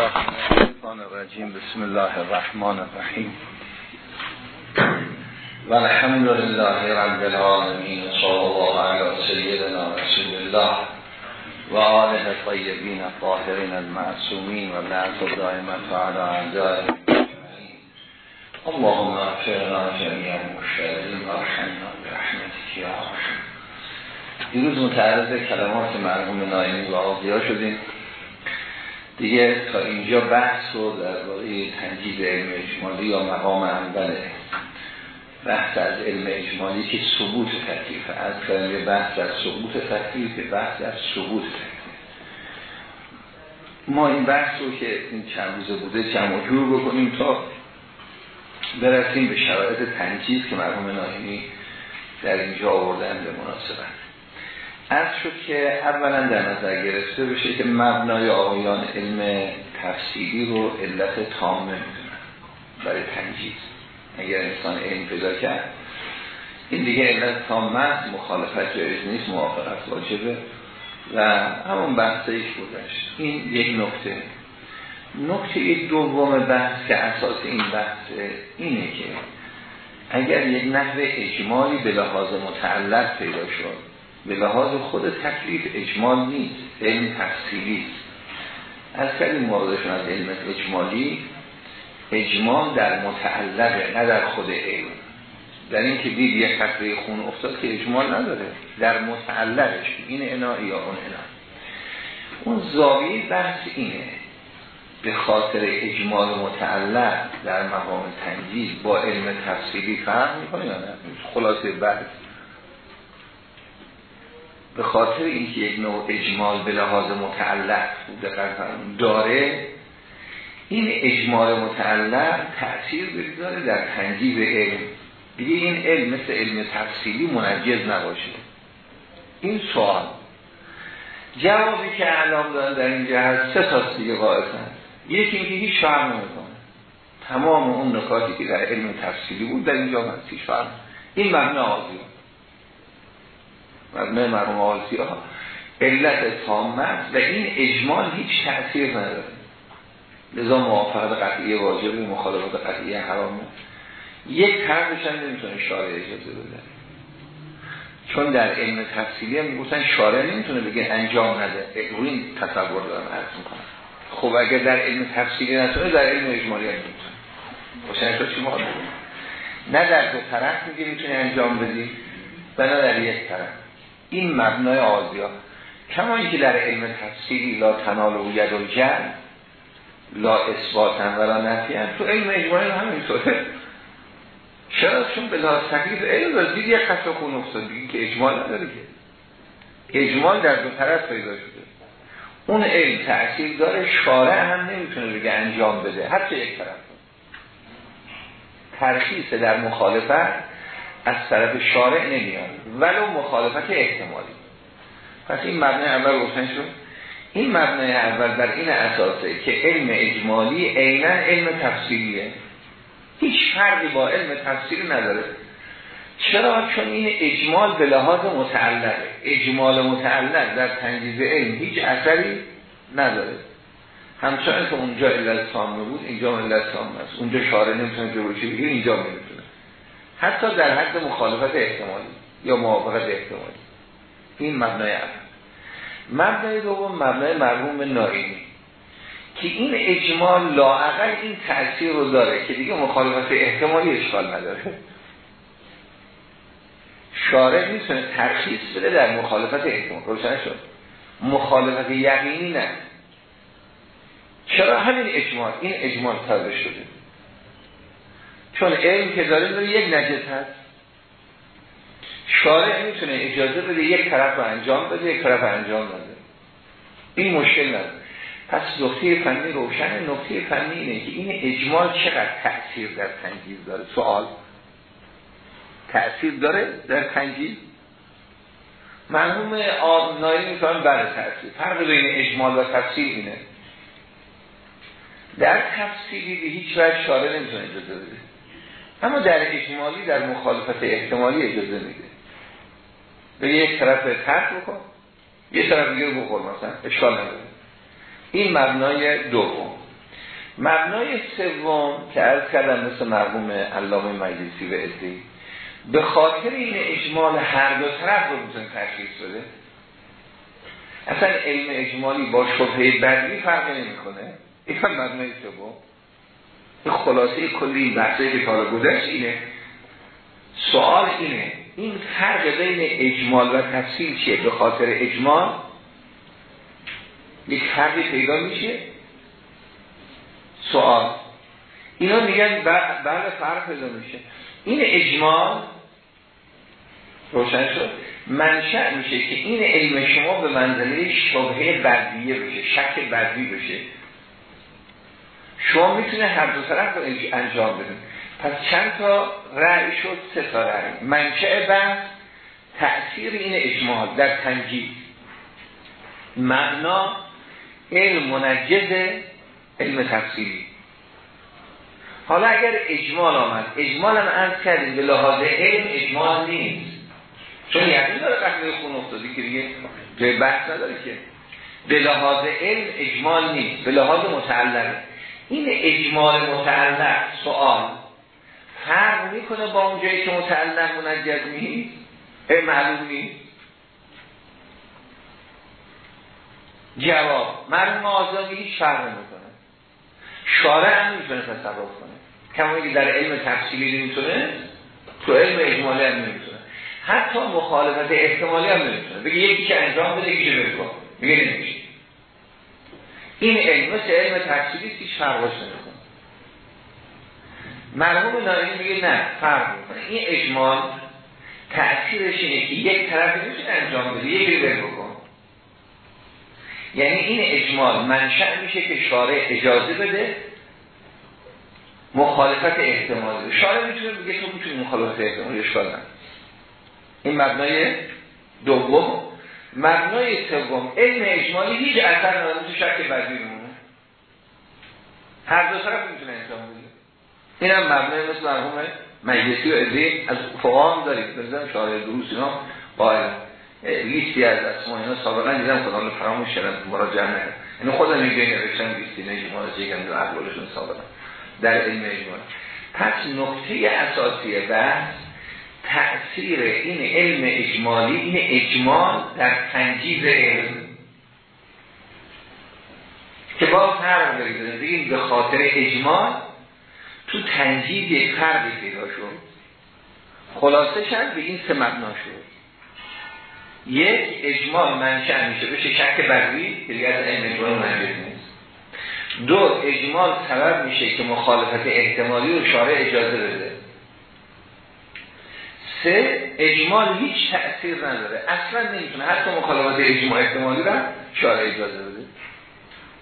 بالله من الرجیم بسم الله الرحمن الرحیم و الحمد لله رب العالمین صلی الله علی سیدنا رسول الله و آله طیبین الطاهرین المعصومین و لعنت دائمت علی اعدائهم اللهم اغفرنا جميعا مشتغلین و رحمنا برحمتك یا رحم دیروز متعرض کلمات مرحوم نایمی و آقیا شدیم دیگه تا اینجا بحث رو در واقع تنجیب علم اجمالی یا مقام اوله بحث از علم اجمالی که ثبوت تکلیف. از کلمه بحث از ثبوت تکلیف بحث از ثبوت ما این بحث رو که این چند روزه بوده جمع جور بکنیم تا برسیم به شرایط تنجیز که مرحوم نایمی در اینجا آوردن به مناسبت. از شد که اولا در نظر گرفته بشه که مبنای آقایان علم تفسیری رو علت تامه می‌دونن برای تنجیز اگر انسان علم پیدا کرد این دیگه علت تامه مخالفت جایز نیست موافقت واجبه. و همون بحث ایش بودشت این یک نکته. نکته دوم بحث که اساس این بحث اینه که اگر یک نحو اجمالی به لحاظ متعلق پیدا شد به لحاظ خود تکلیف اجمال نیست علم تفصیلی است. از کلی موردشون از علم اجمالی اجمال در متعلقه نه در خود علم. در این که دید یک قطره خون افتاد که اجمال نداره در متعلقش این انا یا اون انا اون زاویه بحث اینه به خاطر اجمال متعلق در مقام تنجیز با علم تفصیلی فرق می‌کنه یا نه؟ خلاصه بحث به خاطر اینکه یک نوع اجمال به لحاظ متعلق داره این اجمال متعلق تأثیر بگذاره در تنجیب علم. دیگه این علم مثل علم تفصیلی منجز نباشه. این سوال. جوابی که اعلام دارن در این جهت سه تا دیگه یکی اینکه هیچ فرق نمی‌کنه. تمام اون نکاتی که در علم تفصیلی بود در اینجا هست هیچ این معنی آزیه مبنای مرحوم آسی ها علت تامه و این اجمال هیچ تأثیر نداره. لذا موافقت قطعی واجب مخالفت قطعی حرامه یک طرفش هم نمی‌تونه شارع اجازه بده. چون در علم تفصیلی هم میگوستن شارع نمی‌تونه بگه انجام نده. روی این تصور دارم عرض می‌کنم. خب اگر در علم تفصیلی نتونه در علم اجمالی هم نمی‌تونه. باشن شد چی ما نه در دو طرف میگه می‌تونه انجام بدی و نه در یک طرف. این مبنای آزیا. کما اینکه در علم تفسیری لا تنال و ید و جن لا اثباتن لا نفیان. تو علم اجمالی همینطوره. چرا؟ چون به لحاظ تکلیف علم داره دید یک خط خون افتاد. که اجمال نداره که. اجمال در دو طرف پیدا شده. اون علم تأثیر داره شارع هم نمی‌تونه بگه انجام بده. حتی یک طرف. ترخیص در مخالفت از طرف شارع نمیاد ولو مخالفت احتمالی. پس این مبنای اول روشن شد. این مبنای اول بر این اساسه که علم اجمالی عینا علم تفسیریه. هیچ فرقی با علم تفسیری نداره. چرا؟ چون این اجمال به لحاظ متعلقه. اجمال متعلق در تنجیز علم هیچ اثری نداره. همچنان که اونجا علت سامه بود اینجا علت سامه است. اونجا شارع نمی‌تونه جلوشی بگیر اینجا نمی‌تونه. حتی در حد مخالفت احتمالی یا موافقت احتمالی. این مبنای اول مبنای دوم مبنای مرحوم نائینی که این اجمال لاعقل این تأثیر رو داره که دیگه مخالفت احتمالی اشکال نداره. شارع می‌تونه ترخیص بده در مخالفت احتمال. روشن شد. مخالفت یقینی نه. چرا همین اجمال این اجمال تازه شده. چون علم که داره داره یک نجس هست. شارع می‌تونه اجازه بده یک طرف رو انجام بده یک طرف انجام بده این مشکل نداره. پس نقطه فنی روشن نقطه فنی اینه که این اجمال چقدر تأثیر در تنجیز داره؟ سوال. تأثیر داره در تنجیز مرحوم آبنایی می‌تونن بله تأثیر. فرق بین اجمال و تفسیر اینه. در تفسیری به هیچ وجه شارع نمی‌تونه اجازه بده. اما در اجمالی در مخالفت احتمالی اجازه میده. به یک طرف ترک بکن یه طرف دیگه بخور مثلا اشکال نداره. این مبنای دوم. مبنای سوم که از کردم مثل مرحوم علامه مجلسی و ادهی به خاطر این اجمال هر دو طرف رو می‌تونه تشخیص بده. اصلا علم اجمالی با شبهه بدی فرق نمی‌کنه. این مبنای سوم. خلاصه کلی این بحثه که کار گذشت اینه. سوال اینه این فرق بین اجمال و تفصیل چیه؟ به خاطر اجمال یک فرقی پیدا میشه؟ سوال. اینا میگن بعد فرق پیدا میشه. این اجمال روشن شد. منشأ میشه که این علم شما به منزله شبهه بدیه بشه شک بدی بشه. شما می‌تونه هر دو طرف رو انجام بدید پس چند تا رأی شد؟ سه تا رأی. منشأ بحث تأثیر این اجمال در تنجید. معنا علم منجز علم تفسیری حالا اگر اجمال آمد اجمال هم عرض کردیم به لحاظ علم اجمال نیست. چون یقین داره قطعه خون افتادی که دیگه به بحث نداره که. به لحاظ علم اجمال نیست. به لحاظ متعلق این اجمال متعلق سوال. فرق می‌کنه با اون جایی که متعلق منجز نیست معلوم نیست. جواب مرموم آزادی هیچ فرق نمی‌کنه. شارع هم می‌تونه تصرف کنه. کما که در علم تفصیلی نمی‌تونه تو علم اجمالی هم نمی‌تونه. حتی مخالفت احتمالی هم نمی‌تونه. بگه یکی که انجام بده یکی بکن میگه این علم مثل علم تفصیلی هیچ فرقش نمی‌کنه مرحوم نایمی میگه نه فرق این اجمال تأثیرش اینه که یک طرف نمیشه انجام بده یکی بکن یعنی این اجمال منشأ میشه که شارع اجازه بده مخالفت احتمالی شارع می‌تونه بگه تو می‌تونی مخالفت احتمالی اشکال این مبنای دوم. مبنای سوم علم اجمالی هیچ اثر نداره تو شک بدی میمونه هر دو طرف می‌تونه انجام بده. این هم مبنای مثل مرحوم مجلسی و ادهی از فقام دارید بزن شارع دروس اینا قائل. لیستی از اسما اینا سابقا دیدم خدا رو فراموش کردم مراجعه نکردم یعنی خودم اینجا نوشتم لیستی نجمال جگم دو احوالشون سابقا در علم اجمال پس نقطه اساسی بحث تأثیر این علم اجمالی این اجمال در تنجیز علم. که با فرق دارید بگیم به خاطر اجمال تو تنجیز یک فرقی پیدا شد. خلاصه شد به این سه مبنا شد. یک اجمال منشأ میشه. بشه شک بروی که دیگه از علم اجمال منجز نیست. دو اجمال سبب میشه که مخالفت احتمالی رو شارع اجازه بده. سه اجمال هیچ تأثیر نداره. اصلا نمی‌تونه. حتی مخالفت اجمال احتمالی رو شارع اجازه بده.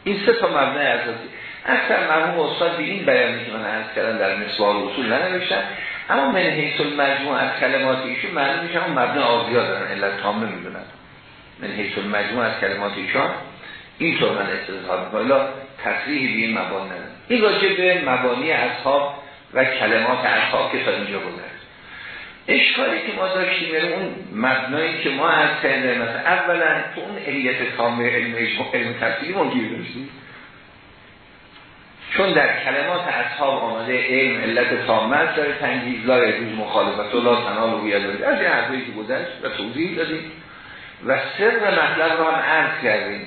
این سه تا مبنای اساسی. اصلا مرحوم استاد به این بیانی که من عرض کردم در مثال اصول ننوشتن. اما من حیث المجموع از کلمات ایشون معلوم میشه اون مبنای آزیا دارن. علت تامه می‌دونن من حیث المجموع از کلمات ایشان اینطور من استظهار می‌کنم. تصریحی به این مبانی این راجع به مبانی اصحاب و کلمات اصحاب که تا اینجا گذشت. اشکالی که ما داشتیم یعنی اون مبنایی که ما از کنده مثلا اولا تو اون علیت تامه علم علم تفسیری ما داشتیم. چون در کلمات اصحاب آمده علم علت تامه است داره تنگیز لا روز مخالفت و لا تنال و دارید از این حرفی که گذشت و توضیح دادیم. و سر مطلب را هم عرض کردیم.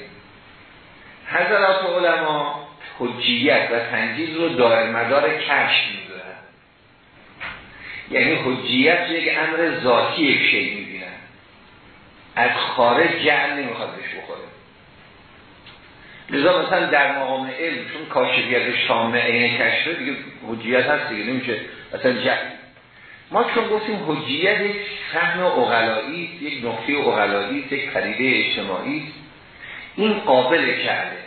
حضرات علما حجیت و تنجیز رو دار مدار کشف یعنی حجیت یک امر ذاتی یک شی می‌بینن از خارج جعل نمی‌خواد بهش بخوره. لذا مثلا در مقام علم چون کاشفیتش تامه عین کشفه دیگه حجیت هست دیگه نمیشه مثلا جعل ما چون گفتیم حجیت یک فهم اغلایی یک نقطه اغلایی یک پدیده اجتماعی این قابل کرده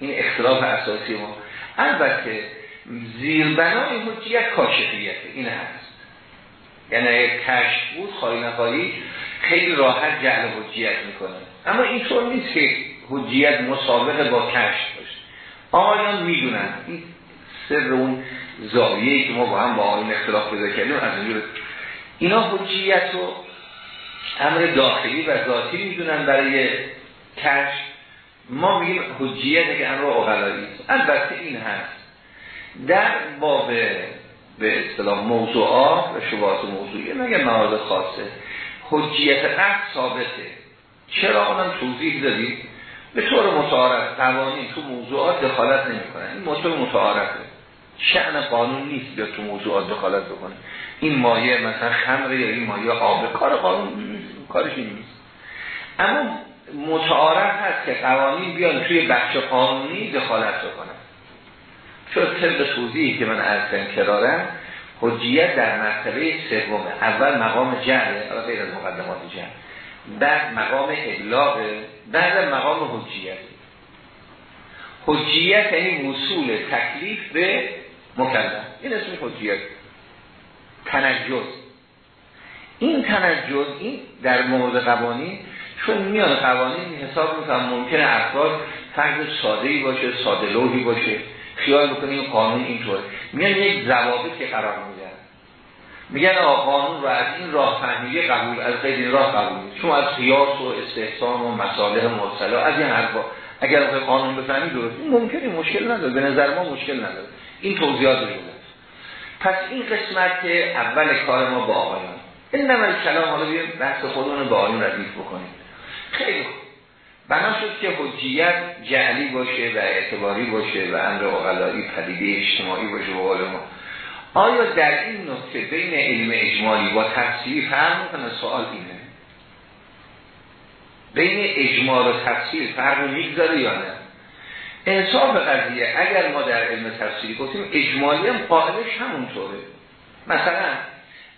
این اختلاف اساسی ما. البته زیربنای حجیت کاشفیت این هست. یعنی کشف بود خواهی نخواهی خیلی راحت جعل حجیت می‌کنه. اما اینطور نیست که حجیت مسابقه با کشف باشه. آقایان می‌دونن. این سر اون زاویه‌ای که ما با هم با آقایان اختلاف پیدا کردیم از اینجور. اینا حجیت رو امر داخلی و ذاتی می‌دونن برای کشف. ما میگیم حجیت که امر اقلایی البته این هست. در باب به اصطلاح موضوعات و شبهات موضوعی نگه موارد خاصه. حجیت قصد ثابته. چرا اونم توضیح دادید؟ به طور متعارف قوانین تو موضوعات دخالت نمی‌کنن. این موضوع متعارفه. شأن قانون نیست بیا تو موضوعات دخالت بکنه. این مایه مثلا خمر یا این مایه آب. کار قانون کارش نیست. اما متعارف هست که قوانین بیان توی بخش قانونی دخالت بکنن. چون طبق توضیحی که من از کرارم حجیت در مرتبه سوم اول مقام جعله اول غیر از مقدمات جعل بعد مقام ابلاغ بعد مقام حجیت. حجیت یعنی وصول تکلیف به مکلف. این اسمش حجیت. تنجز. این تنجز این در مورد قوانین چون میان قوانین حساب می‌کنم ممکنه افراد فرد ساده ای باشه ساده لوحی باشه. خیال بکنیم این قانون اینطور. میان یک که قرار میدن. میگن آقا قانون رو از این راه فهمیه قبول از غیر این راه قبول چون از قیاس و استحسان و مساله مرسله از این حرفا. اگر قانون بفهمی درست. این ممکنه مشکل نداره. به نظر ما مشکل نداره. این توضیحات رو پس این قسمت که اول کار ما با آقایان. این نمال کلام حالا بیایم بحث خودمون با آقایان ردیف بکنیم. خیلی بنا شد که حجیت جعلی باشه و اعتباری باشه و امر اقلایی پدیده اجتماعی باشه و ما. آیا در این نقطه بین علم اجمالی با تفسیری فرق می‌کنه؟ سوال اینه. بین اجمال و تفسیر فرق می‌گذاره یا نه؟ انصاف قضیه اگر ما در علم تفسیری گفتیم اجمالی هم قائلش همونطوره. مثلا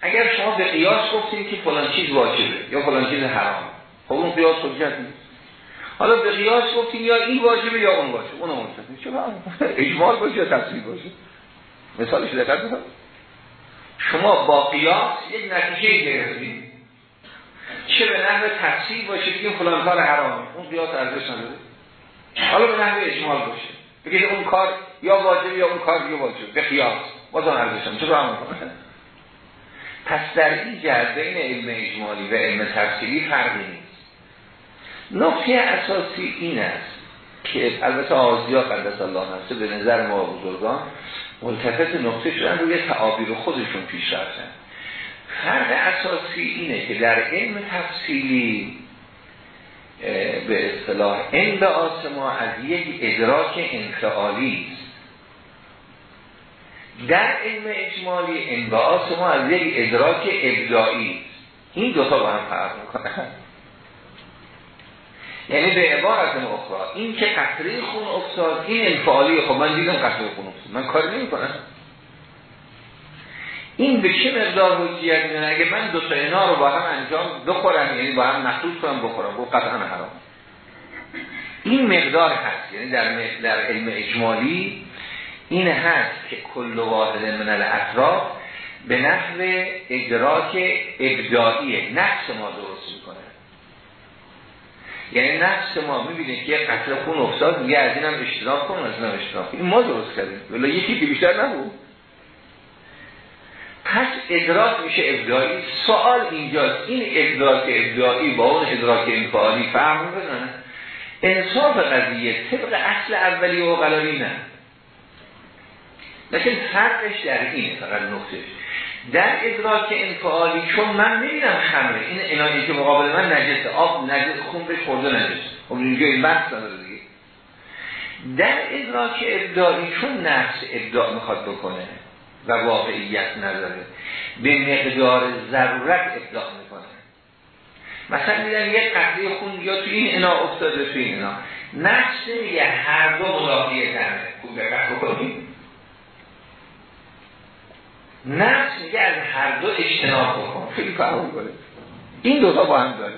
اگر شما به قیاس گفتیم که فلان چیز واجبه یا فلان چیز حرام خب اون قیاس حجت نیست. حالا به قیاس گفتیم یا این واجبه یا اون واجبه اون حجت چرا اجمال باشه یا تفسیر باشه؟ مثالش دقت شما با قیاس یک نتیجه گرفتید چه به نحو تفسیر باشه بگیم فلان کار حرامه. اون قیاس ارزش نداره. حالا به نحو اجمال باشه. بگید اون کار یا واجب یا اون کار یا واجب. به قیاس. باز آن ارزش چه هم پس در این جهت بین علم اجمالی و علم تفسیری فرقی نیست. نقطه اساسی این است که البته آزیا قدس الله نفسه به نظر ما بزرگان ملتفت نقطه شدن روی تعابیر خودشون پیش رفتن. فرق اساسی اینه که در علم تفصیلی به اصطلاح به آسما از یک ادراک انفعالی است. در علم اجمالی انبعاث ما از یک ادراک ابداعی این دوتا با هم فرق می‌کنن. یعنی به عبارت اخرى. این که قطره خون افتاد؟ این انفعالی. خب من دیدم قطره خون افتاد. من کاری نمی کنم این به چه مقدار حجیت میدن؟ اگه من دو تا اینا رو با هم انجام بخورم یعنی با هم مخلوط کنم بخورم. با قطعا حرام. این مقدار هست. یعنی در, در علم اجمالی این هست که کل واحد من الاطراف به نحو ادراک ابداعی نفس ما درست یعنی نفس ما می‌بینه که یه قطر خون افتاد میگه از اینم اشتراک کن از اینم اشتراک این ما درست کردیم. ولی یکی که بیشتر نبود. پس ادراک میشه ابداعی. سوال اینجاست. این ادراک ابداعی با اون ادراک انفعالی فهم بزنه انصاف قضیه طبق اصل اولی و قلالی نه. لیکن فرقش در اینه فقط نقطه در ادراک انفعالی چون من می‌بینم خمره این انایی که مقابل من نجسه آب نجس خون به خورده نجسه خب اینجا این بحث نداره دیگه. در ادراک ابداعی چون نفس ابداع می‌خواد بکنه و واقعیت نداره به مقدار ضرورت ابداع می‌کنه. مثلا میدن یه قطعه خون یا تو این انا افتاده تو این انا. نفس یه هر دو ملاقیه کنه خوب دقت نفس میگه از هر دو اجتناب بکن. خیلی فهم کنه این دوتا با هم داره.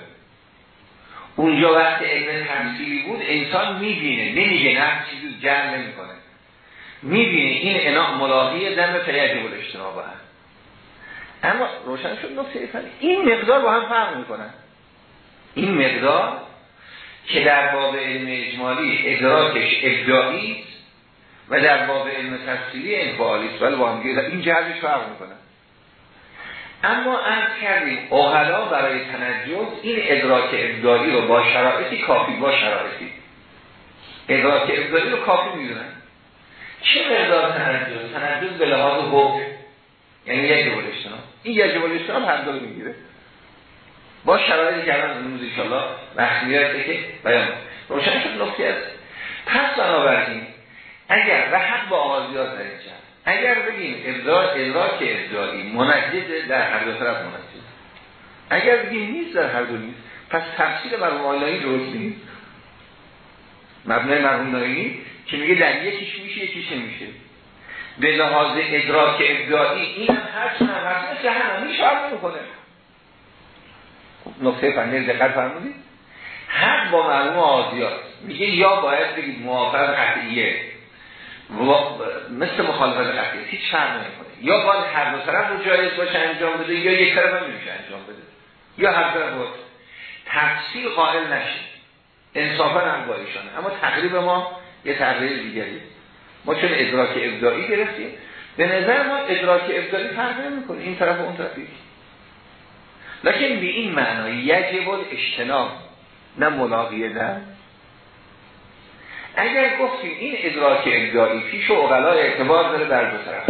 اونجا وقت علم تمثیلی بود انسان می‌بینه. نمیگه نفس چیزی جمع نمی‌کنه. می‌بینه این انا ملاقی دم فیجب الاجتناب هم اما روشن شد نقطه این مقدار با هم فرق می‌کنن این مقدار که در باب علم اجمالی ادراکش ابداعی و در باب علم تفصیلی انفعالی است ولی با هم این جهتش فرق می‌کنه. اما از کردیم اوهلا برای تنجز این ادراک ابداعی رو با شرایطی کافی با شرایطی. ادراک ابداعی رو کافی می‌دونن چه مقدار تنجز تنجز به لحاظ حکم یعنی یجب الاجتناب این یجب الاجتناب هر دو می‌گیره. با شرایطی که الان امروز ان وقت میاد که بیان. روشن شد نکته است پس بنابراین اگر و با آغازیات در اینجا اگر بگیم ادراک ادراک ادعایی منجد در هر دو طرف منجد. اگر بگیم نیست در هر دو نیست پس تفسیر مرحوم آلایی درست نیست. مبنای مرحوم نایینی که میگه در یکیش میشه یکیش نمیشه. به لحاظ ادراک ادعایی این هر چند هست مثل همه فرق نمی‌کنه نقطه فنی دقت فرمودید. حق با معلوم آزیات میگه یا باید بگید موافق قطعیه. مثل مخالفت قطعیه هیچ فرق نمی‌کنه. یا باید هر دو طرف رو جایز باشه انجام بده یا یک طرف هم نمیشه انجام بده. یا هر طرف باید تفصیل قائل نشه. انصافا هم با اما تقریب ما یه تقریب دیگری. ما چون ادراک ابداعی گرفتیم به نظر ما ادراک ابداعی فرق نمی‌کنه. این طرف و اون طرفی لکن به این معنی یجب اجتناب نه ملاقیه نه اگر گفتیم این ادراک ابداعی پیش و اغلا اعتبار داره بر دو طرف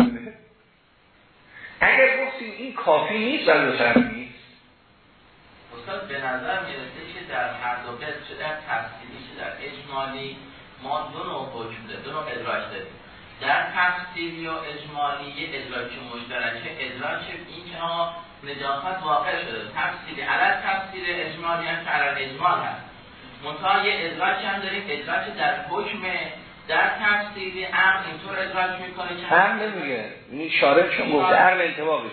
اگر گفتیم این کافی نیست بر دو طرف نیست. استاد به نظر می‌رسه که در هر دو چه در تفصیلی چه در اجمالی ما دو نوع حکم ده دو نوع ادراک داریم. در تفصیلی و اجمالی یه ادراک مشترکه ادراک این که نجاست واقع شده. تفصیلی عدد تفصیل اجمالی هم که اجمال هست. منتها یه ادراک هم داریم ادراک در حکم در تفصیلی عقل اینطور ادراک می‌کنه که هم نمیگه. این شارع چون گفته عقل انتباقش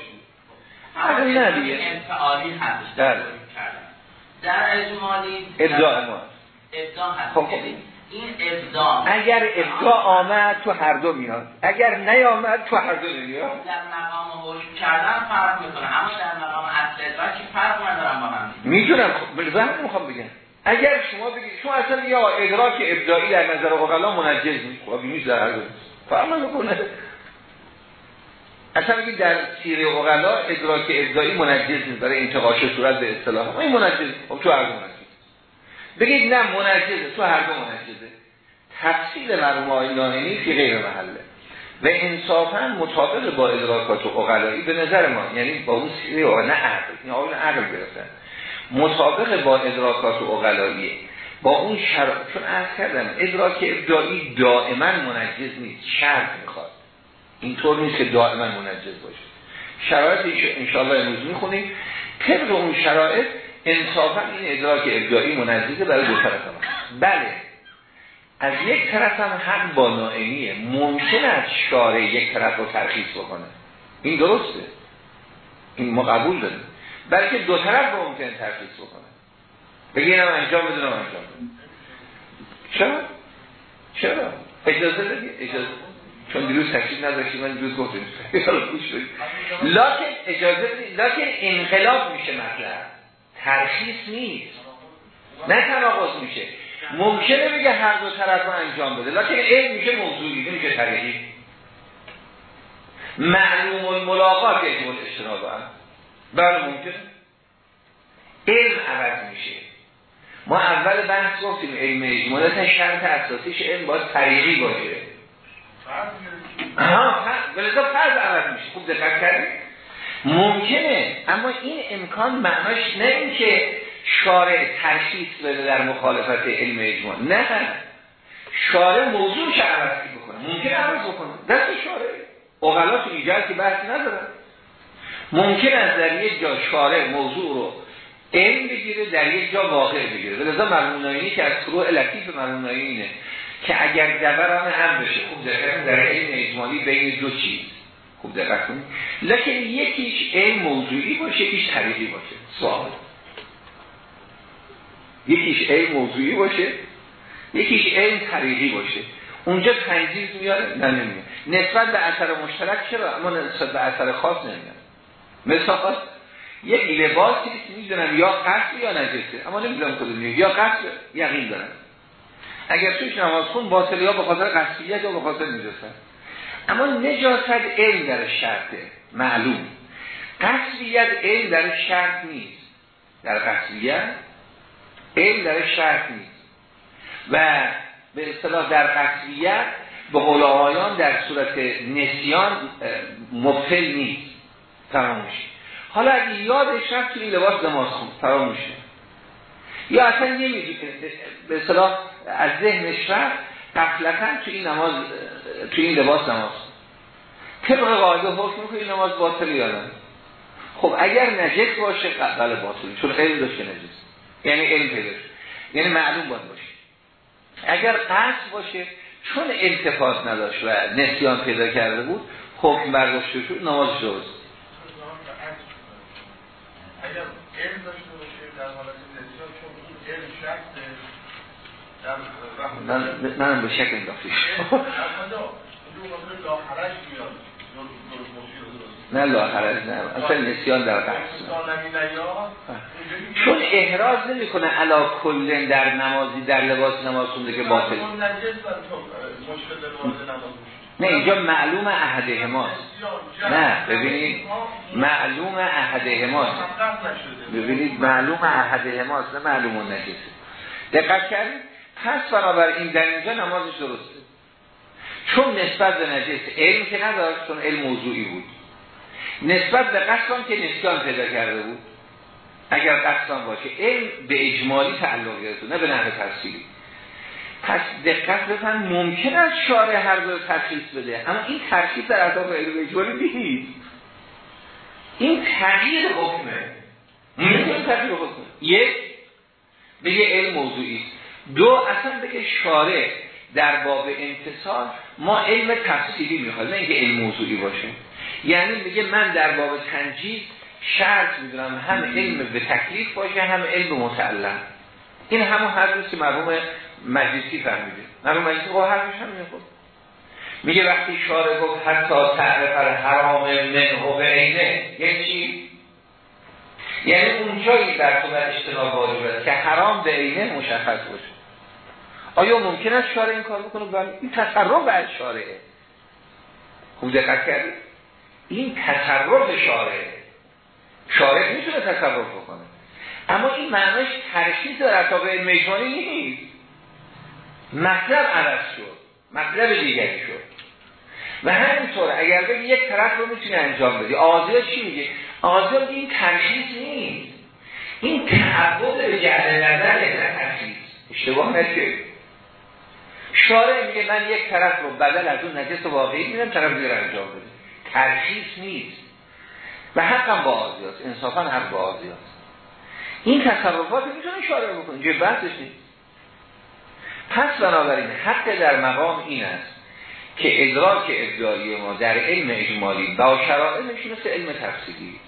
عقل نه دیگه. انفعالی هست در در اجمالی ادعا ما. ادعا هست. خب, خب. این ابداع اگر ابداع آمد تو هر دو میاد. اگر نیامد تو هر دو نمیاد. در مقام حکم کردن فرق می‌کنه. اما در مقام اصل ادراک فرق ندارم با هم؟ می‌تونم خب می‌خوام بگم. اگر شما بگید شما اصلا یا ادراک ابداعی در نظر اقلا منجز نیست. خب نیست در هر دو نمی‌کنه اصلا بگید در سیر اقلا ادراک ابداعی منجز نیست. برای انتقاش صورت به اصطلاح. این منجز خب تو هر دو منجز بگید نه منجزه. تو هر دو منجزه. تفصیل مرحوم آقای فی غیر محله. و انصافا مطابق با ادراکات و به نظر ما یعنی با اون سیره نه عقل. این عقل گرفتن. مطابق با ادراکات اقلاییه. با اون شر... چون عرض کردم ادراک ابداعی دائما منجز نیست شرط می‌خواد. اینطور نیست که دائما منجز باشه. شرایطی انشاءالله امروز می‌خونیم طبق اون شرایط انصافا این ادراک ابداعی منجزه برای دو طرف هم. بله از یک طرف هم حق با نائمیه ممکن است شارع یک طرف رو ترخیص بکنه. این درسته. این ما قبول داریم. بلکه دو طرف رو ممکن ترخیص بکنه. بگه اینم انجام بدونم انجام بدونم. چرا؟ چرا؟ اجازه بدید اجازه. چون دیروز تشکیل نداشتی من دیروز گفتیم لکن اجازه بدید لکن انقلاب میشه مطلب. ترخیص نیست. نه تناقض میشه. ممکنه بگه هر دو طرف رو انجام بده. لکن این میشه موضوعی نمیشه طریقی معلوم الملاقات اشتناب هم. بله ممکنه. علم عوض میشه. ما اول بحث گفتیم علم اجمال شرط اساسیش علم باید طریقی باشه. ها ولذا فرض عوض میشه. خوب دقت کردید؟ ممکنه اما این امکان معناش نه این که شارع ترخیص بده در مخالفت علم اجماع. نه شارع موضوع چه عوضی بکنه. ممکن عوض بکنه. دست شارع. اغلا تو ایجاد که بحث ندارن ممکن است در یک جا شارع موضوع رو علم بگیره در یک جا واقع بگیره. لذا مرمونایی که از فروع لطیف مرمونایی اینه که اگر دوران هم بشه خوب در علم اجمالی بین دو چیز خوب دقت کنید. لکن یکیش علم موضوعی باشه یکیش طریقی باشه. سوال. یکیش علم موضوعی باشه یکیش علم طریقی باشه. اونجا تنجیز میاره؟ نه نمیاد نسبت به اثر مشترک چرا؟ اما نسبت به اثر خاص نمیاد مثلا یک لباسی که می‌دونم یا قصد یا نجسه. اما نمی‌دونم کدوم یا قصد یقین دارم. اگر توش نماز خون باطل یا به خاطر قصدیت یا به خاطر نجسه اما نجاست علم در شرطه معلوم. قصریت علم در شرط نیست. در قصریت علم در شرط نیست. و به اصطلاح در قصریت به قول در صورت نسیان مبتل نیست. فراموش حالا اگه یادش رفت توی لباس نماز خون فراموشه یا اصلا نمیدی به اصطلاح از ذهنش رفت قفلتا توی این نماز توی این لباس نماز. طبق قاعده حکم این نماز باطل یادم خب اگر نجس باشه قبل باطل. چون علم داشته نجس. یعنی علم پیدا یعنی معلوم باید باشه. اگر قصد باشه چون التفات نداشت و نسیان پیدا کرده بود حکم برداشته شد نمازش درست. اگر علم داشته در حالت چون این علم شخصه من منم به شکل انداختی نه لاحرج نه اصلا نسیان در قصد چون احراز نمی کنه علا کلن در نمازی در لباس نماز خونده که باطل. نه اینجا معلوم احده هماست نه ببینید معلوم احده هماست ببینید معلوم احده هماست نه معلوم نجسه دقت کردید؟ پس این در اینجا نمازش درسته. چون نسبت به نجس علم که نداشت چون علم موضوعی بود. نسبت به قصدان که نسیان پیدا کرده بود. اگر قصدان باشه علم به اجمالی تعلق گرفته نه به نحو تفصیلی. پس دقت بفن ممکن است شارع هر دو ترخیص بده. اما این ترخیص در اطراف علم نیست. این تغییر حکمه. ممکن تغییر حکمه؟ یک بگه علم موضوعی دو اصلا بگه شارع در باب انتصال ما علم تفصیلی می‌خواد نه اینکه علم موضوعی باشه. یعنی میگه من در باب تنجیز شرط می‌دونم هم علم به تکلیف باشه هم علم متعلم این همون هر روزی مرحوم مجلسی فهمیده مرحوم مجلسی خب حرفش هم می‌خواد میگه وقتی شارع گفت حتی تعرف حرام من و اینه یعنی چی؟ یعنی اونجایی در خود اجتناب واجب که حرام به اینه مشخص باشه. آیا ممکن است شارع این کار بکنه؟ بله این تصرف به شارعه. خوب دقت کردید این تصرف شارعه. شارع می‌تونه تصرف بکنه. اما این معنیش ترشیز در اطابع میشانی نیست. مطلب عوض شد. مطلب دیگری شد. و همینطور اگر بگی یک طرف رو می‌تونی انجام بدی. آزیا چی میگه؟ آزیا این ترشیز نیست. این تعبد به جهل نظر ترشیز اشتباه نشه. شارع میگه من یک طرف رو بدل از اون نجس واقعی میدم طرف دیگر انجام بده. ترخیص نیست. و حقم با آزیاست انصافا حق با آزیاست این تصرفات می‌تونه شارع بکنه. جه بحثش نیست. پس بنابراین حق در مقام این است که ادراک ابدالی ما در علم اجمالی با شرائعش مثل علم تفصیلی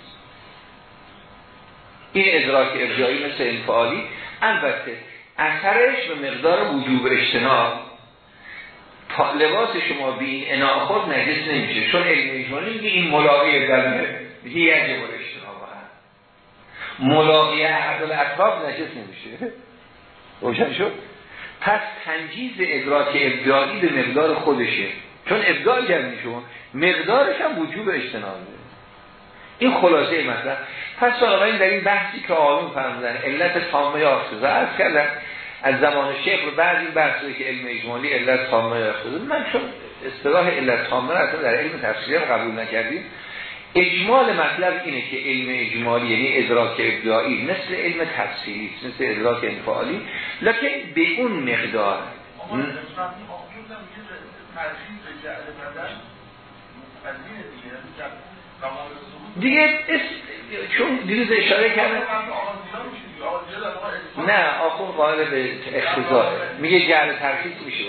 این ادراک ابدالی مثل انفعالی البته اثرش به مقدار وجوب اجتناب لباس شما بی این انا خود نجس نمیشه. چون علم اجمالی میگه این ملاقی دلمه یه اجبار اجتناب هم. ملاقی احد نجس نمیشه. روشن شد؟ پس تنجیز ادراک ابداعی به مقدار خودشه. چون ابداع گرمی شما مقدارش هم وجوب اجتنابه این خلاصه مثلا پس این در این بحثی که آلون فرمودن علت تامه آفزه از کردن از زمان شیخ رو بعد این بحثی که علم اجمالی علت تامه افتاده من چون اصطلاح علت تامه رو در علم تفسیری قبول نکردیم. اجمال مطلب اینه که علم اجمالی یعنی ادراک ابداعی مثل علم تفسیری مثل ادراک انفعالی. لکن به اون مقدار. دیگه چون دیروز اشاره کردن نه آخون قائل به اختزاره میگه جعل ترخیص میشه.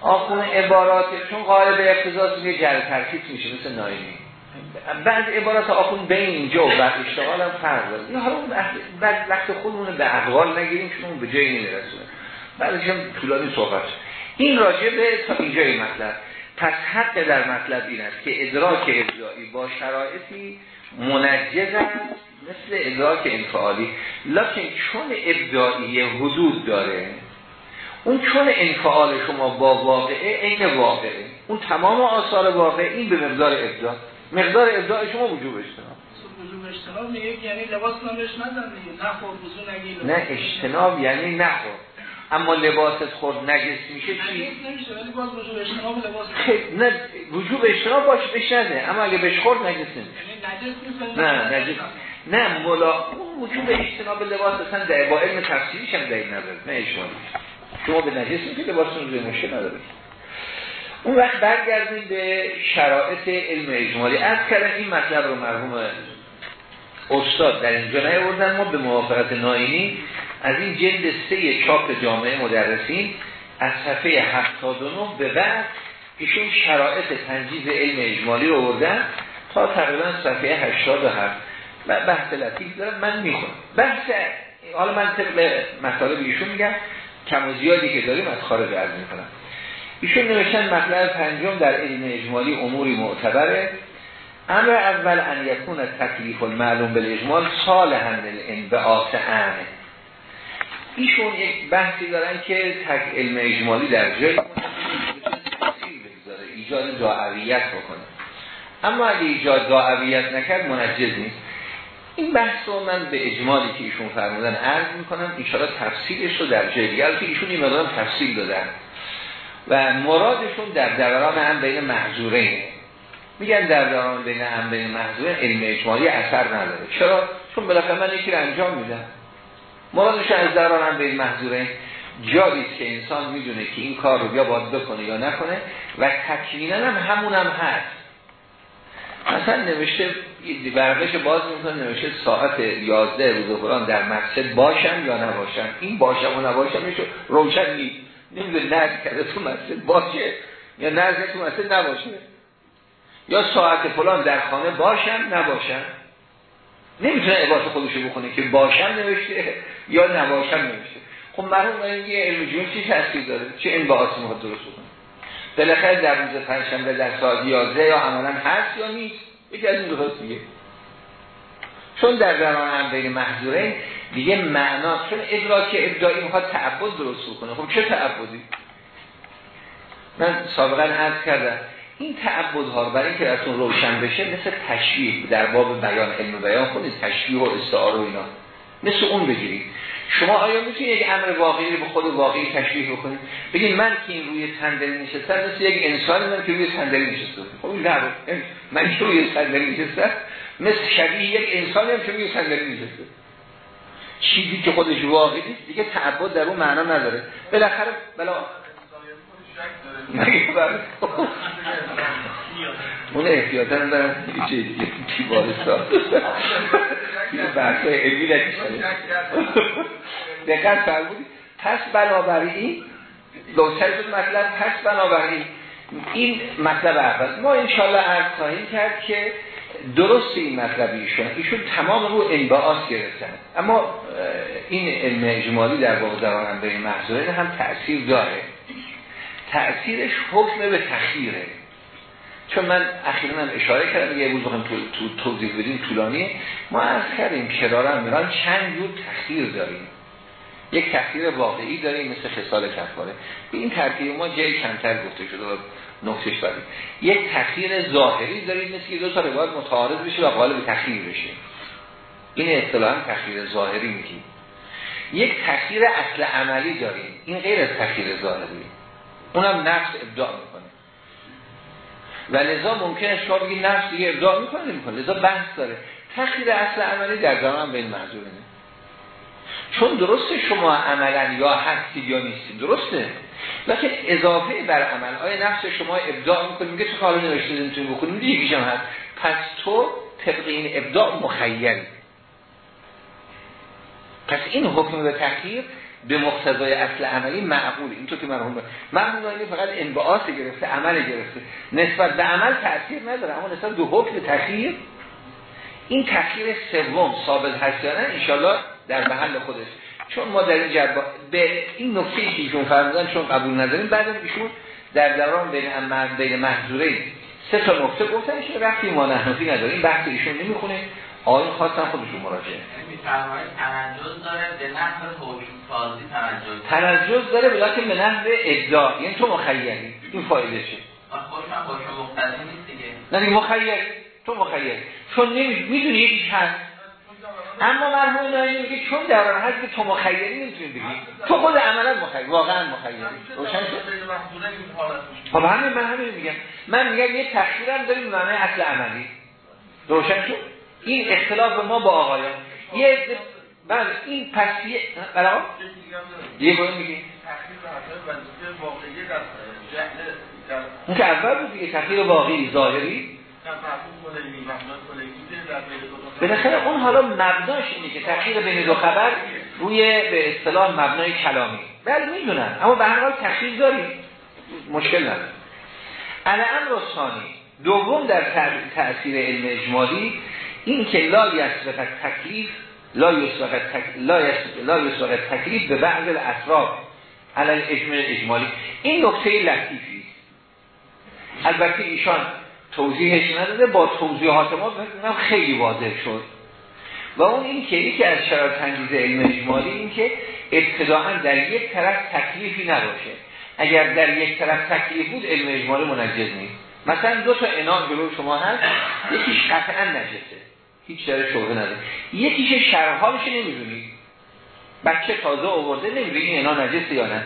آخون عبارات چون قائل به اختزار میگه جعل ترخیص میشه مثل نایمی. بعد عبارات آخون بین اینجا و بعد اشتغال هم فرق داره. یا حالا بعد وقت خودمون به اقوال نگیریم چون اون به جایی نمیرسونه. بعدش هم طولانی صحبت این راجع به تا اینجای مطلب. پس حق در مطلب این است که ادراک ابداعی با شرایطی منجز مثل ادراک انفعالی. لکن چون ابداعی حدود داره اون چون انفعال شما با واقعه عین واقعه اون تمام آثار واقعه این به مقدار ابداع. مقدار ابداع شما وجوب اجتناب وجوب اجتناب میگه یعنی لباس نمش نزن نخور وضو نه اجتناب یعنی نخور اما لباست خود نجس میشه چی؟ نه وجوب اجتناب باشه بشنه اما اگه بهش خورد نجس نمیشه. نه نجس نه مولا اون وجوب اجتناب لباس اصلا در با علم تفسیریش هم دلیل نداره. نه اجمالی شما به نجس میشه لباستون روی مشکل نداره. اون وقت برگردیم به شرایط علم اجمالی. از کردن این مطلب رو مرحوم استاد در اینجا نیاوردن. ما به موافقت ناینی از این جلد سه چاپ جامعه مدرسین از صفحه 79 به بعد ایشون شرایط تنجیز علم اجمالی رو آوردن تا تقریبا صفحه 87 و بحث لطیف دارم من می‌خونم. بحث حالا من طبق مطالب ایشون میگم. کم و زیادی که داریم از خارج عرض می‌کنم. ایشون نوشتن مطلب پنجم در علم اجمالی اموری معتبره. امر اول ان یکون تکلیف المعلوم بالاجمال صالحا للانبعاث عنه ایشون یک بحثی دارن که تک علم اجمالی در جای ایجاد دعویت بکنه. اما اگه ایجاد دعویت نکرد منجز نیست. این بحث رو من به اجمالی که ایشون فرمودن عرض می‌کنم ایشالا تفصیلش رو در جای دیگر که ایشون این مقدار تفصیل دادن. و مرادشون در دوران هم بین محضوره میگن در دوران بین هم بین محضوره علم اجمالی اثر نداره. چرا؟ چون بالاخره من یکی رو انجام میدم. مرادش از دوران هم بین محضوره جایی که انسان می‌دونه که این کار رو یا باید بکنه یا نکنه و تکمیلا هم همون هم هست. مثلا نوشته ورقش باز می‌کنه نوشته ساعت 11 روز قرآن در مسجد باشم یا نباشم این باشم و نباشم روشن نیست. نمیده نرد کرده تو مسجد باشه یا نرد تو مسجد نباشه. یا ساعت فلان در خانه باشم نباشم نمی‌تونه عباس خودشو بخونه که باشم نوشته یا نباشم نوشته. خب مرحوم یه علم جون چی تاثیر داره؟ چه این با آسمه درست بکنه؟ بالاخره در روز پنجشنبه در ساعت 11 یا عملا هست یا نیست؟ یکی از این دو دیگه. چون در زمان هم بین محضوره دیگه معنا چون ادراک ابداعی می‌خواد تعبد درست بکنه. خب چه تعبدی؟ من سابقا عرض کردم این تعبد ها برای اینکه ازتون روشن بشه مثل تشبیه در باب بیان علم بیان خودید تشبیه و استعاره و اینا. مثل اون بگیرید. شما آیا می‌تونید یک امر واقعی رو به خود واقعی تشبیه بکنید؟ بگید من که این روی صندلی نشستم مثل یک انسانی من که روی صندلی نشسته خب این نه من که روی صندلی نشستم مثل شبیه یک انسانی که روی صندلی نشسته چیزی که خودش واقعی نیست دیگه تعبد در اون معنا نداره. بالاخره بلا اون احتیاطا هم دارم چه دیگه چی بارستان این بحث علمی دقیقت فرمودی پس بنابراین دوستر شد مطلب پس بنابراین این مطلب اول. ما انشالله عرض خواهیم کرد که درست این مطلب ایشون. ایشون تمام رو انبعاث گرفتن. اما این علم اجمالی در واقع به این محضوره هم تأثیر داره. تأثیرش حکم به تخییره چون من اخیرا هم اشاره کردم یه روز بخوایم تو, تو توضیح بدیم طولانی. ما از کردیم کرارا میران چند جور تخییر داریم. یک تخییر واقعی داریم مثل خصال کفاره. به این ترتیب ما جای کمتر گفته شده نکتش بریم یک تخییر ظاهری داریم مثل که دو تا روایت متعارض بشه و غالب تخییر بشه. این اصطلاحا تخییر ظاهری میگیم. یک تخییر اصل عملی داریم. این غیر از تخییر ظاهری. اونم نفس ابداع می‌کنه. و لذا ممکنه شما بگید نفس دیگه ابداع می‌کنه نمی‌کنه لذا بحث داره. تخییر اصل عملی در زمان بین محضوره چون درسته شما عملا یا هستید یا نیستید درسته؟ لیکن اضافه بر عمل آیا نفس شما ابداع می‌کنید میگه تو کارو نوشته نمی‌تونی بکنیم دیگه هم هست. پس تو طبق این ابداع مخیری پس این حکم به تخییر به مقتضای اصل عملی معقول. اینطور که مرحوم مرحوم این فقط انبعاث گرفته عمل گرفته. نسبت به عمل تاثیر نداره اما نسبت به حکم تخییر این تخییر سوم ثابت هست یا نه؟ در محل خودش. چون ما در این جربا به این نکته که ایشون فرمودن چون قبول نداریم بعد ایشون در دوران بین بین محضوره سه تا نکته گفتن که رفتی ما نحنفی نداره این بحث ایشون نمی‌خونه. آقای خواستن خودشون مراجعه تنجز داره به نحو حکم سازی تنجز تنجز داره به نحو ادعا یعنی تو مخیری این فایده چه حکم مقتضی نیست دیگه. نه مخیری تو مخیری چون نمی... می‌دونی یکیش هست. اما مرحوم نایی میگه چون در آن هست تو مخیری نمی‌تونی بگی تو خود عملا مخیری واقعا مخیری روشن شد؟ خب همین من همین میگم. من میگم یه تخییرم داریم معنی اصل عملی. روشن شد؟ این اختلاف ما با آقایان. یه بله این پس یه برای یه باید میگه. اون که اول بود دیگه تخییر واقعی ظاهری. بالاخره اون حالا مبناش اینه که تخییر بین دو خبر روی به اصطلاح مبنای کلامی. بله می‌دونن اما به هر حال تخییر داریم. مشکل نداره. الان رسانی دوم در تأثیر علم اجمالی این که لا یسبق تکلیف لا یسبق لا تکلیف به بعض علل اجمال اجمالی این نکته لطیفی. البته ایشان توضیحش نداده. با توضیحات ما بکنم خیلی واضح شد. و اون این که یکی از شرایط تنجیز علم اجمالی این که ابتداعا در یک طرف تکلیفی نباشه. اگر در یک طرف تکلیف بود علم اجمالی منجز نیست. مثلا دو تا انام جلو شما هست. یکیش قطعا نجسه. هیچ داره شبه نداره. یکیش شرحالش نمی‌دونید بچه تازه آورده نمی‌دونی این انا نجسه یا نه.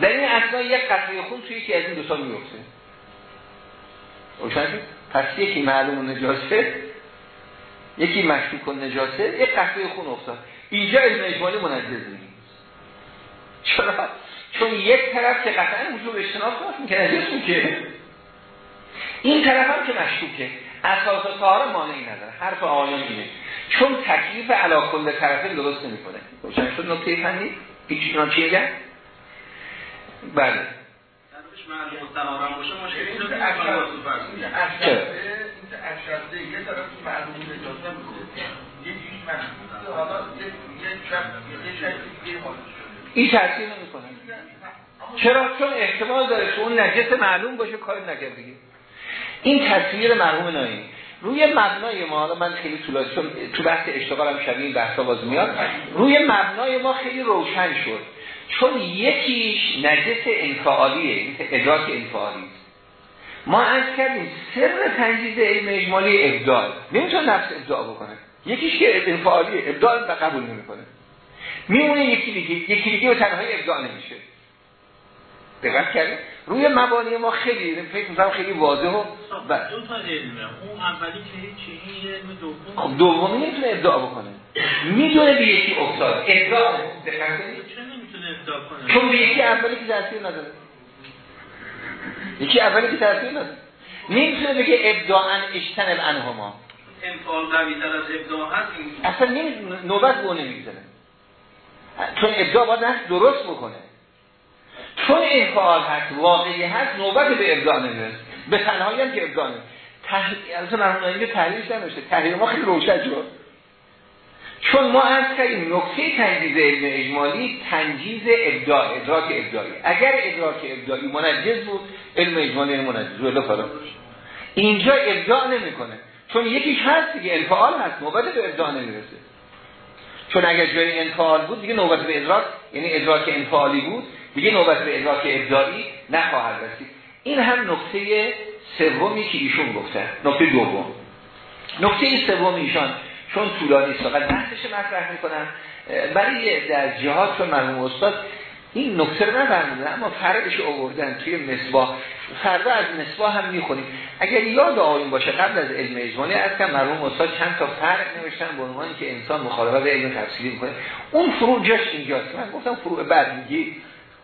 در این اصلا یک قطعه خون توی یکی از این دو تا میفته روشن پس یکی معلوم نجاسه یکی مشکوک و نجاسه یک قطعه خون افتاد. اینجا علم اجمالی منجز نیست چرا؟ چون یک طرف که قطعا وجود اجتناب کنست که نجس که این طرف هم که مشکوکه. اساس طهاره مانعی نداره. حرف آیان اینه. چون تکلیف علا کل طرفه درست نمی‌کنه. روشن شد نکته فنی؟ پیش اینا چی میگن بله. معلوم باشه مشکل اشرده یه طرف معلوم اجازه این تاثیر نمی‌کنه چرا؟ چون احتمال داره که اون نجس معلوم باشه کار نکرد دیگه. این تصویر مرحوم نایی. روی مبنای ما حالا من خیلی طولانی چون تو بحث اشتغالم شبیه این بحثا باز میاد. روی مبنای ما خیلی روشن شد. چون یکیش نجس انفعالیه این ادراک انفعالی. ما از کردیم سر تنجیز علم اجمالی ابدال نمی‌تونه نفس ابداع بکنه. یکیش که انفعالیه ابدال به قبول نمی‌کنه. میمونه یکی دیگه یکی دیگه به تنهایی ابداع نمیشه. دقت کردیم روی مبانی ما خیلی فکر می‌کنم خیلی واضح و ب... دو تا علمه. اون اولی که این علم دوم. خب دومی نمی‌تونه ابداع بکنه. می‌دونه به یکی افتاد. ابداع. دقت نمی‌تونه چون به یکی اولی که تاثیر نداره. یکی اولی که تاثیر نداره. نمی‌تونه بگه ابداعا اجتنب انهما انفعال قوی تر از ابداع هست اصلا نمی... نوبت به اون نمی‌گذاره. چون ابداع باید درست بکنه. چون این فعال هست واقعی هست نوبت به ابداع نمی‌رسه. به تنهایی هم که ابداع نمی‌رسه. تحلیل مرحوم اینجا تحلیلش نمیشه تحلیل ما خیلی روشن شد. چون ما از کردیم نکته تنجیز علم اجمالی تنجیز ابداع ادراک ابداعی. اگر ادراک ابداعی منجز بود علم اجمالی منجز بود اینجا ابداع نمی‌کنه. چون یکیش هست دیگه انفعال هست. نوبت به ابداع نمی‌رسه. چون اگر جای انفعال بود دیگه نوبت به ادراک یعنی ادراک انفعالی بود دیگه نوبت به ادراک ابداعی نخواهد رسید. این هم نقطه سومی که ایشون گفتن. نقطه دوم. نقطه سوم ایشان چون طولانی است فقط بحثش مطرح می‌کنن برای در جهاد چون مرحوم استاد این نکته رو نفرمودن اما فرقش آوردن توی مصباح. فردا از مصباح هم می‌خونیم. اگر یاد آقایون باشه قبل از علم اجمالی از کم مرحوم استاد چند تا فرق نوشتن به عنوانی که انسان مخالفت علم تفسیری می‌کنه. اون فروع جاش اینجاست. من گفتم فروع بعد میگی.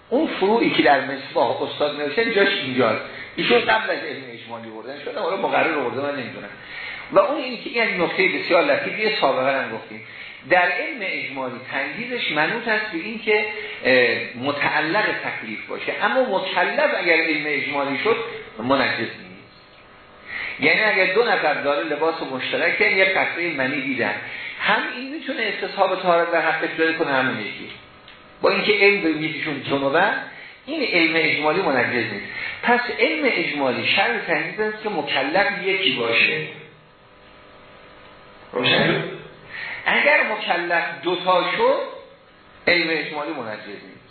اون فروعی که در مصباح استاد نوشتن جاش اینجاست. ایشون قبل از علم اجمالی بردن. شده حالا مقرر برده من نمی‌دونم. و اون این که این نکته بسیار لطیفی یه سابقه هم گفتیم. در علم اجمالی تنجیزش منوط است به این که متعلق تکلیف باشه. اما متعلق اگر علم اجمالی شد منجز نیست. یعنی اگر دو نفر داره لباس مشترک یک قطعه منی دیدن. هم این می‌تونه استصحاب طهارت در حقش داره کنه همون یکی با اینکه علم به یکیشون جنوبه این علم اجمالی منجز نیست. پس علم اجمالی شرط تنجیز است که مکلف یکی باشه. روشن اگر مکلف دوتا شد علم اجمالی منجز نیست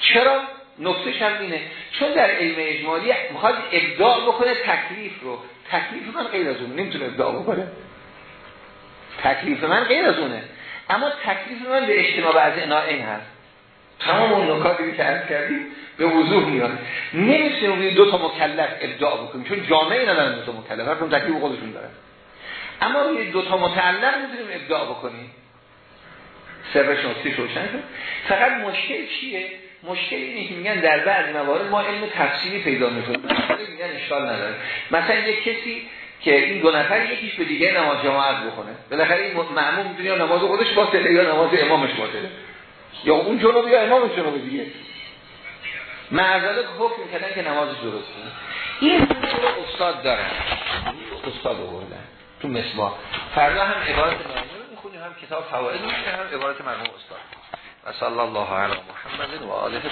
چرا؟ نکته هم اینه. چون در علم اجمالی می‌خواد ابداع بکنه تکلیف رو. تکلیف رو غیر از اون نمی‌تونه ابداع بکنه. تکلیف من غیر از اونه. اما تکلیف من به اجتناب از این هست. تمام اون نکاتی که عرض کردیم به وضوح میاد. نمی‌تونیم دو تا مکلف ابداع بکنیم. چون جامعه ندارن دو تا مکلف. هر تکلیف خودشون دارن. اما روی دو تا متعلق می‌تونیم ابداع بکنیم. سرش نکته روشن شد. فقط مشکل چیه؟ مشکل اینه که میگن در بعض موارد ما علم تفصیلی پیدا می‌کنیم. میگن اشکال نداره. مثلا یک کسی که این دو نفر یکیش به دیگه نماز جماعت بکنه بالاخره این معموم می‌دونه یا نماز خودش باطله یا نماز امامش باطله. یا اون جنوب یا امامش جنوب دیگه. معذاله حکم کردن که نمازش درسته این استاد دارن. استاد آوردن تو مصباح. فردا هم عبارت مرحوم رو می‌خونیم هم کتاب فوائد میشه هم عبارت مرحوم استاد. و صلی الله علی محمد و آله